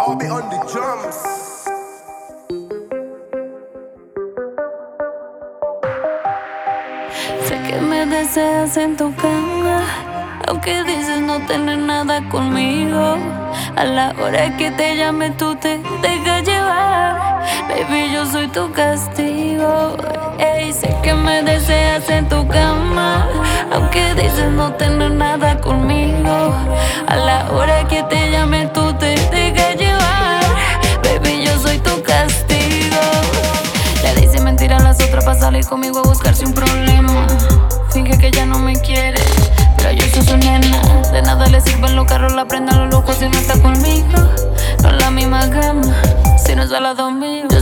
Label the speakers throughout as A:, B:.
A: I'll be on the drums.
B: Sé que me deseas en tu cama, aunque dices no tener nada conmigo. A la hora que te llame tú te dejas baby yo soy tu castigo. Ey, sé que me deseas en tu cama, aunque dices no tener nada conmigo. A la hora que te llame tú te dejas llevar, baby yo soy tu castigo. Le dice mentira a las otras para salir conmigo a buscarse un problema. Finge que ya no me quiere, pero yo soy su nena. De nada le sirven los carros, la prenda, los lujos si no está conmigo. No es la misma gama, si no es al lado mío.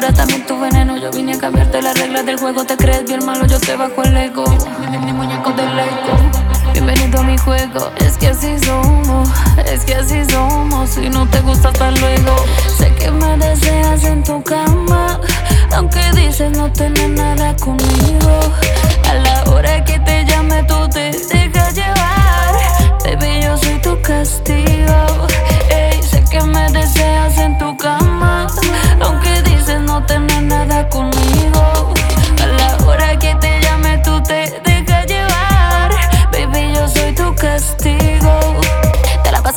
B: Cura, también tu veneno. Yo vine a cambiarte las reglas del juego. Te crees bien malo, yo te bajo el ego. Mi, mi muñeco del ego. Bienvenido a mi juego, es que así somos, es que así somos. Si no te gusta, hasta luego. Sé que me deseas en tu cama, aunque dices no tener nada conmigo.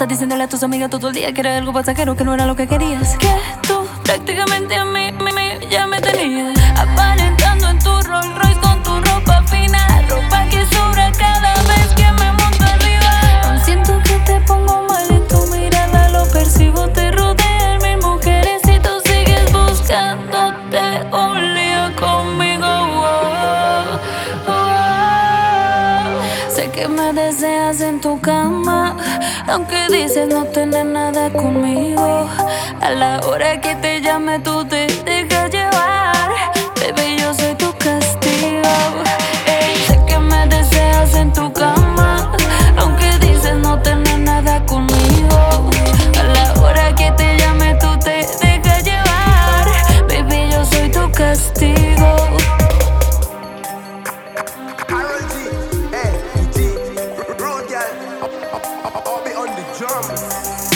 B: Pasas diciéndole a tus amigas todo el día que era algo pasajero, que no era lo que querías. Que tú prácticamente a mí, mí, mí ya me tenías. Que me deseas en tu cama, aunque dices no tener nada conmigo. A la hora que te llame tú te
A: Música